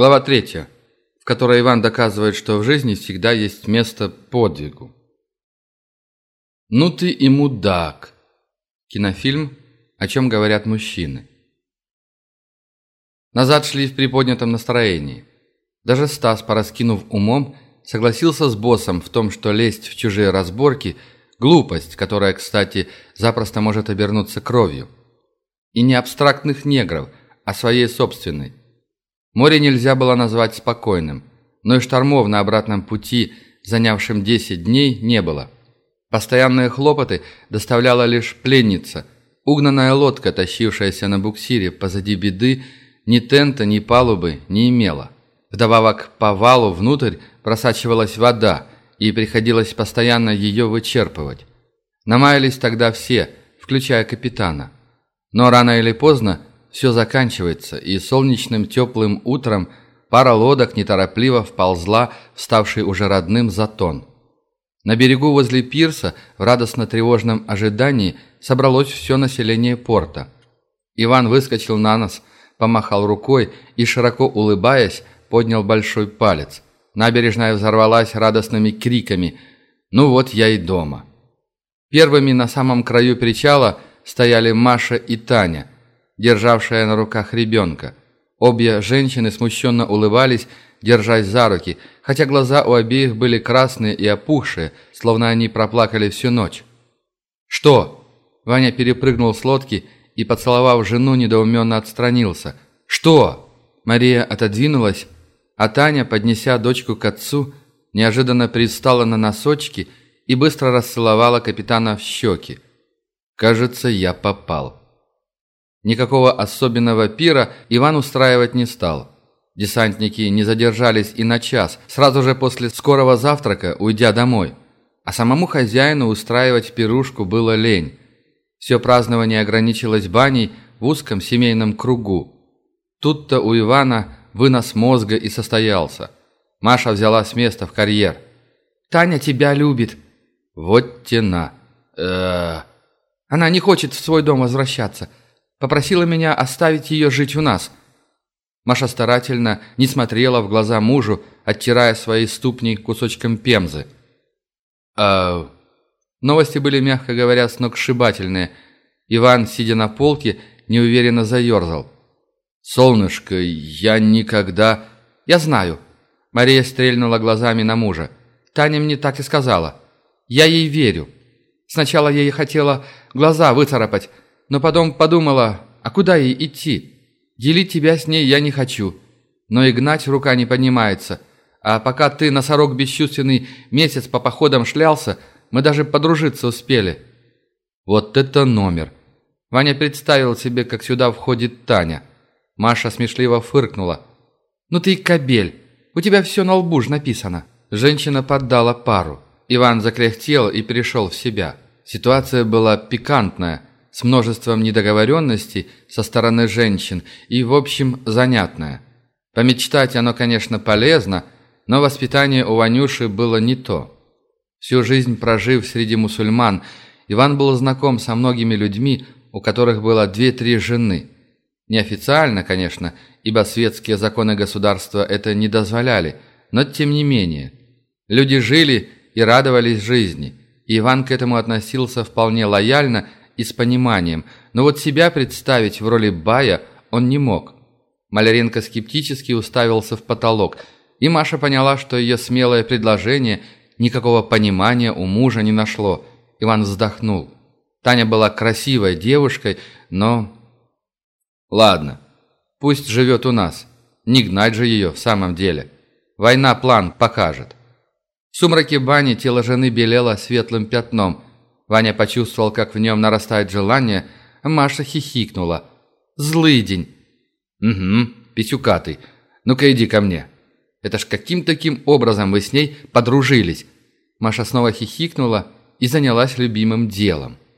Глава третья, в которой Иван доказывает, что в жизни всегда есть место подвигу. «Ну ты и мудак!» Кинофильм «О чем говорят мужчины». Назад шли в приподнятом настроении. Даже Стас, пораскинув умом, согласился с боссом в том, что лезть в чужие разборки – глупость, которая, кстати, запросто может обернуться кровью. И не абстрактных негров, а своей собственной. Море нельзя было назвать спокойным, но и штормов на обратном пути, занявшим 10 дней, не было. Постоянные хлопоты доставляла лишь пленница, угнанная лодка, тащившаяся на буксире позади беды, ни тента, ни палубы не имела. Вдобавок по валу внутрь просачивалась вода, и приходилось постоянно ее вычерпывать. Намаялись тогда все, включая капитана. Но рано или поздно все заканчивается, и солнечным теплым утром пара лодок неторопливо вползла в ставший уже родным затон. На берегу возле пирса в радостно-тревожном ожидании собралось все население порта. Иван выскочил на нос, помахал рукой и, широко улыбаясь, поднял большой палец. Набережная взорвалась радостными криками «Ну вот я и дома». Первыми на самом краю причала стояли Маша и Таня – державшая на руках ребенка. Обе женщины смущенно улыбались, держась за руки, хотя глаза у обеих были красные и опухшие, словно они проплакали всю ночь. «Что?» Ваня перепрыгнул с лодки и, поцеловав жену, недоуменно отстранился. «Что?» Мария отодвинулась, а Таня, поднеся дочку к отцу, неожиданно пристала на носочки и быстро расцеловала капитана в щеки. «Кажется, я попал». Никакого особенного пира Иван устраивать не стал. Десантники не задержались и на час, сразу же после скорого завтрака, уйдя домой. А самому хозяину устраивать пирушку было лень. Все празднование ограничилось баней в узком семейном кругу. Тут-то у Ивана вынос мозга и состоялся. Маша взяла с места в карьер. «Таня тебя любит». «Вот тена». Э -э -э. «Она не хочет в свой дом возвращаться». Попросила меня оставить ее жить у нас. Маша старательно не смотрела в глаза мужу, оттирая свои ступни кусочком пемзы. А... Новости были, мягко говоря, сногсшибательные. Иван, сидя на полке, неуверенно заерзал. «Солнышко, я никогда...» «Я знаю». Мария стрельнула глазами на мужа. «Таня мне так и сказала. Я ей верю. Сначала я ей хотела глаза выцарапать, но потом подумала, а куда ей идти? Делить тебя с ней я не хочу. Но и гнать рука не поднимается. А пока ты, носорог бесчувственный, месяц по походам шлялся, мы даже подружиться успели. Вот это номер. Ваня представил себе, как сюда входит Таня. Маша смешливо фыркнула. «Ну ты и кобель! У тебя все на лбу ж написано!» Женщина поддала пару. Иван закряхтел и перешел в себя. Ситуация была пикантная – с множеством недоговоренностей со стороны женщин и, в общем, занятное. Помечтать оно, конечно, полезно, но воспитание у Ванюши было не то. Всю жизнь прожив среди мусульман, Иван был знаком со многими людьми, у которых было две-три жены. Неофициально, конечно, ибо светские законы государства это не дозволяли, но тем не менее. Люди жили и радовались жизни, и Иван к этому относился вполне лояльно и с пониманием, но вот себя представить в роли Бая он не мог. Маляренко скептически уставился в потолок, и Маша поняла, что ее смелое предложение никакого понимания у мужа не нашло. Иван вздохнул. Таня была красивой девушкой, но... Ладно, пусть живет у нас. Не гнать же ее в самом деле. Война план покажет. В сумраке бани тело жены белело светлым пятном – Ваня почувствовал, как в нем нарастает желание, Маша хихикнула. «Злый день!» «Угу, писюкатый. Ну-ка иди ко мне. Это ж каким таким образом вы с ней подружились?» Маша снова хихикнула и занялась любимым делом –